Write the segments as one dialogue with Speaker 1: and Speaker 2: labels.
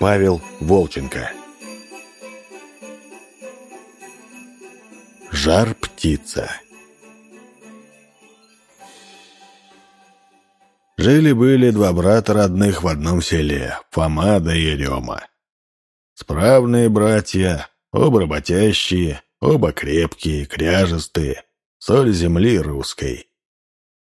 Speaker 1: Павел Волченко Жар птица Жили-были два брата родных в одном селе, Фома да Ерема. Справные братья, оба работящие, оба крепкие, кряжестые, соль земли русской.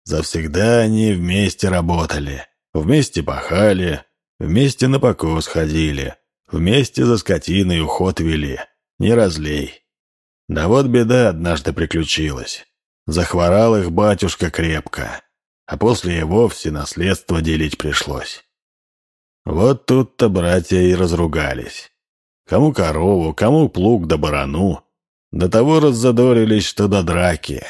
Speaker 1: Завсегда они вместе работали, вместе пахали, Вместе на покос ходили, вместе за скотиной уход вели. Не разлей. Да вот беда однажды приключилась. Захворал их батюшка крепко, а после и вовсе наследство делить пришлось. Вот тут-то братья и разругались. Кому корову, кому плуг да барану. До того раззадорились, что до драки.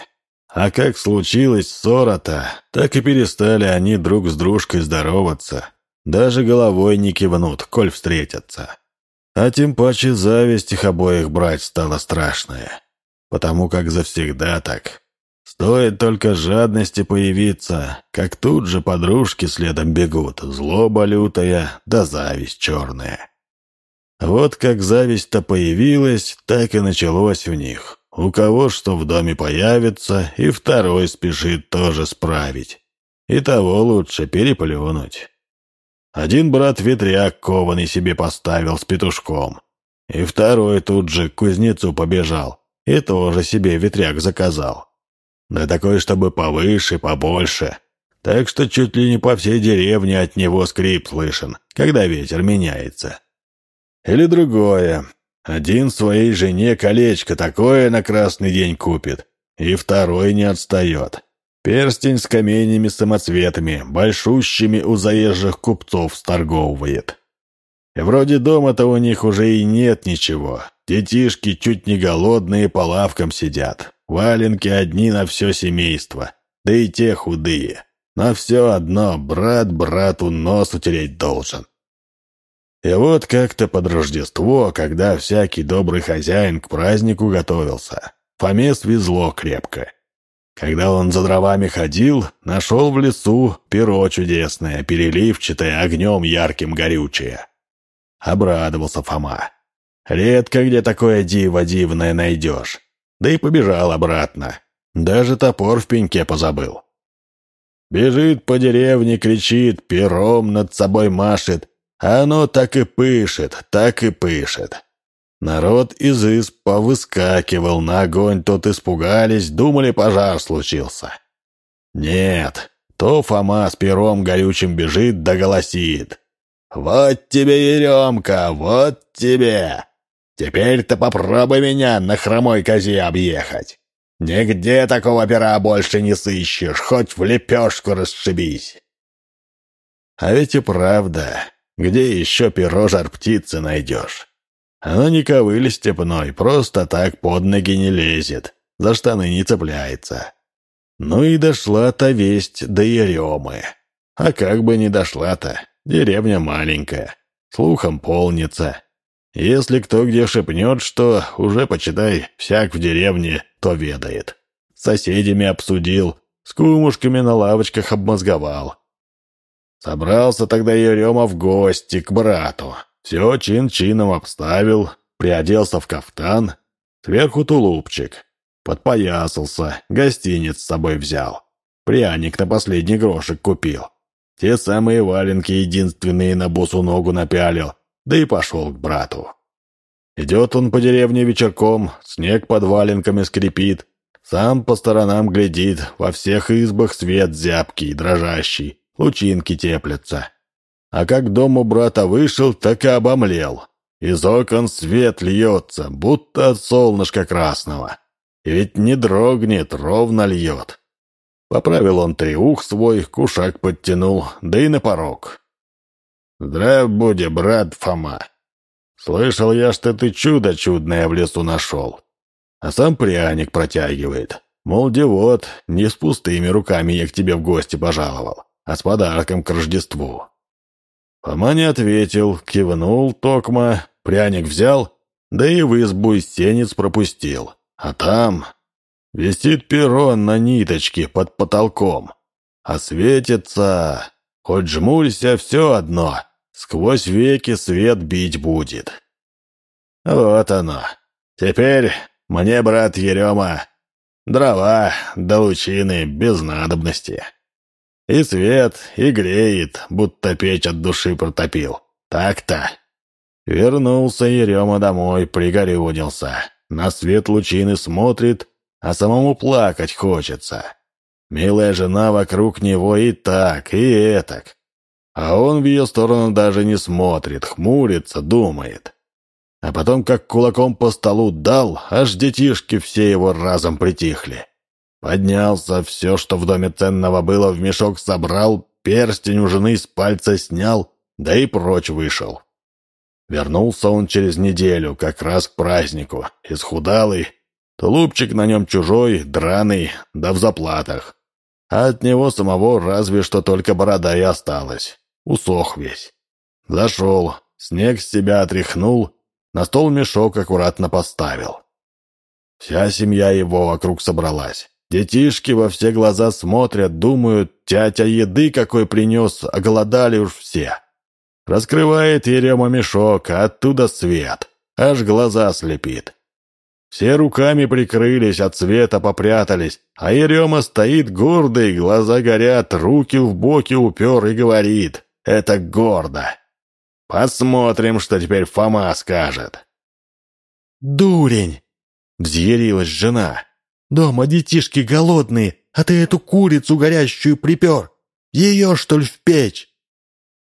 Speaker 1: А как случилось ссора-то, так и перестали они друг с дружкой здороваться. Даже головой не кивнут, коль встретятся. А тем паче зависть их обоих брать стала страшная. Потому как завсегда так. Стоит только жадности появиться, как тут же подружки следом бегут, злоба лютая да зависть черная. Вот как зависть-то появилась, так и началось у них. У кого что в доме появится, и второй спешит тоже справить. И того лучше переплюнуть. Один брат ветряк кованый себе поставил с петушком. И второй тут же к кузнецу побежал. И тоже себе ветряк заказал. Да такой, чтобы повыше, побольше. Так что чуть ли не по всей деревне от него скрип слышен, когда ветер меняется. Или другое. Один своей жене колечко такое на красный день купит, и второй не отстает. Перстень с каменями-самоцветами, большущими у заезжих купцов сторговывает. И вроде дома-то у них уже и нет ничего. Детишки чуть не голодные по лавкам сидят. Валенки одни на все семейство. Да и те худые. Но все одно брат брату нос утереть должен. И вот как-то под Рождество, когда всякий добрый хозяин к празднику готовился, Фоме свезло крепко. Когда он за дровами ходил, нашел в лесу перо чудесное, переливчатое, огнем ярким горючее. Обрадовался Фома. Редко где такое диво дивное найдешь. Да и побежал обратно. Даже топор в пеньке позабыл. Бежит по деревне, кричит, пером над собой машет, а оно так и пышет, так и пышет. Народ из изб повыскакивал на огонь, тот испугались, думали, пожар случился. Нет, то Фома с пером горючим бежит да голосит. «Вот тебе, Еремка, вот тебе! Теперь-то попробуй меня на хромой козе объехать. Нигде такого пера больше не сыщешь, хоть в лепешку расшибись». А ведь и правда, где еще перо жар птицы найдешь? Оно не ковыль степной, просто так под ноги не лезет, за штаны не цепляется. Ну и дошла та весть до Еремы. А как бы не дошла-то, деревня маленькая, слухом полнится. Если кто где шепнет, что, уже, почитай, всяк в деревне то ведает. С соседями обсудил, с кумушками на лавочках обмозговал. Собрался тогда Ерема в гости к брату. Все чин-чином обставил, приоделся в кафтан, сверху тулупчик, подпоясался, гостиниц с собой взял. Пряник на последний грошек купил. Те самые валенки единственные на босу ногу напялил, да и пошел к брату. Идет он по деревне вечерком, снег под валенками скрипит, сам по сторонам глядит, во всех избах свет зябкий, дрожащий, лучинки теплятся. А как дому брата вышел, так и обомлел. Из окон свет льется, будто от солнышка красного. И ведь не дрогнет, ровно льет. Поправил он триух свой, кушак подтянул, да и на порог. «Здрав буди, брат Фома. Слышал я, что ты чудо чудное в лесу нашел. А сам пряник протягивает. Мол, девот, не с пустыми руками я к тебе в гости пожаловал, а с подарком к Рождеству. Фома не ответил, кивнул токма, пряник взял, да и в избу из сенец пропустил. а там висит перрон на ниточке под потолком, а светится, хоть жмурься, все одно, сквозь веки свет бить будет. Вот оно. Теперь мне, брат Ерема, дрова до лучины без надобности. И свет, и греет, будто печь от души протопил. Так-то. Вернулся Ерема домой, пригорюнился. На свет лучины смотрит, а самому плакать хочется. Милая жена вокруг него и так, и этак. А он в ее сторону даже не смотрит, хмурится, думает. А потом как кулаком по столу дал, аж детишки все его разом притихли. Поднялся, все, что в доме ценного было, в мешок собрал, перстень у жены с пальца снял, да и прочь вышел. Вернулся он через неделю, как раз к празднику, исхудалый, тулупчик на нем чужой, драный, да в заплатах. А от него самого разве что только борода и осталась. Усох весь. Зашел, снег с себя отряхнул, на стол мешок аккуратно поставил. Вся семья его вокруг собралась. Детишки во все глаза смотрят, думают, тятя еды какой принес, оголодали уж все. Раскрывает Ерема мешок, а оттуда свет. Аж глаза слепит. Все руками прикрылись, от света попрятались, а Ерема стоит гордый, глаза горят, руки в боки упер и говорит. Это гордо. Посмотрим, что теперь Фома скажет.
Speaker 2: «Дурень!» — взъярилась жена. Дома детишки голодные, а ты эту курицу горящую припер. Ее, что ли, в печь?»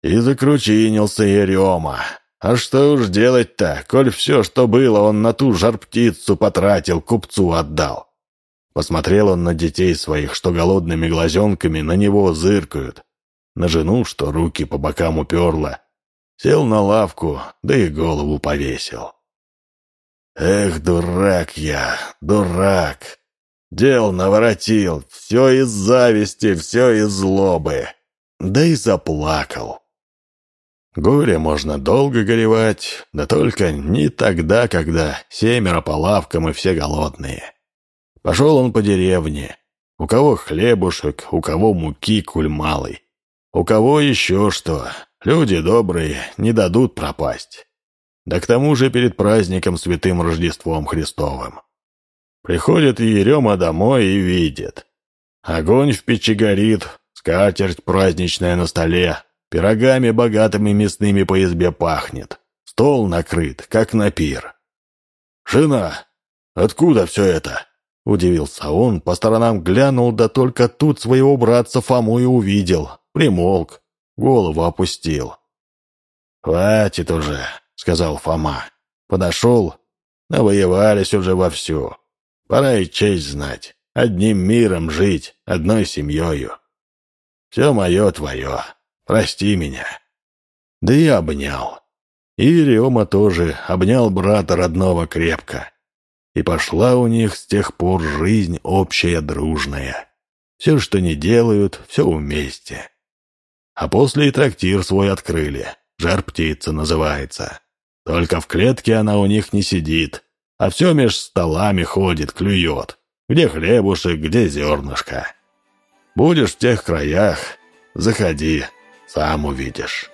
Speaker 1: И закручинился Ерема. А что уж делать-то, коль все, что было, он на ту жар-птицу потратил, купцу отдал. Посмотрел он на детей своих, что голодными глазенками на него зыркают. На жену, что руки по бокам уперла. Сел на лавку, да и голову повесил. Эх, дурак я, дурак. Дел наворотил, все из зависти, все из злобы. Да и заплакал. Горе можно долго горевать, да только не тогда, когда семеро по лавкам и все голодные. Пошел он по деревне. У кого хлебушек, у кого муки куль малый. У кого еще что. Люди добрые не дадут пропасть. Да к тому же перед праздником Святым Рождеством Христовым. Приходит Ерема домой и видит. Огонь в печи горит, скатерть праздничная на столе, пирогами богатыми мясными по избе пахнет. Стол накрыт, как на пир. «Жена, откуда все это?» Удивился он, по сторонам глянул, да только тут своего братца Фому и увидел. Примолк, голову опустил. «Хватит уже», — сказал Фома. Подошел, навоевались уже вовсю. Пора и честь знать, одним миром жить, одной семьёю. Все мое твое, прости меня. Да и обнял. И Рема тоже обнял брата родного крепко. И пошла у них с тех пор жизнь общая дружная. Все, что не делают, все вместе. А после и трактир свой открыли. Жар-птица называется. Только в клетке она у них не сидит, а все меж столами ходит, клюет. Где хлебушек, где зернышко. Будешь в тех краях, заходи, сам увидишь».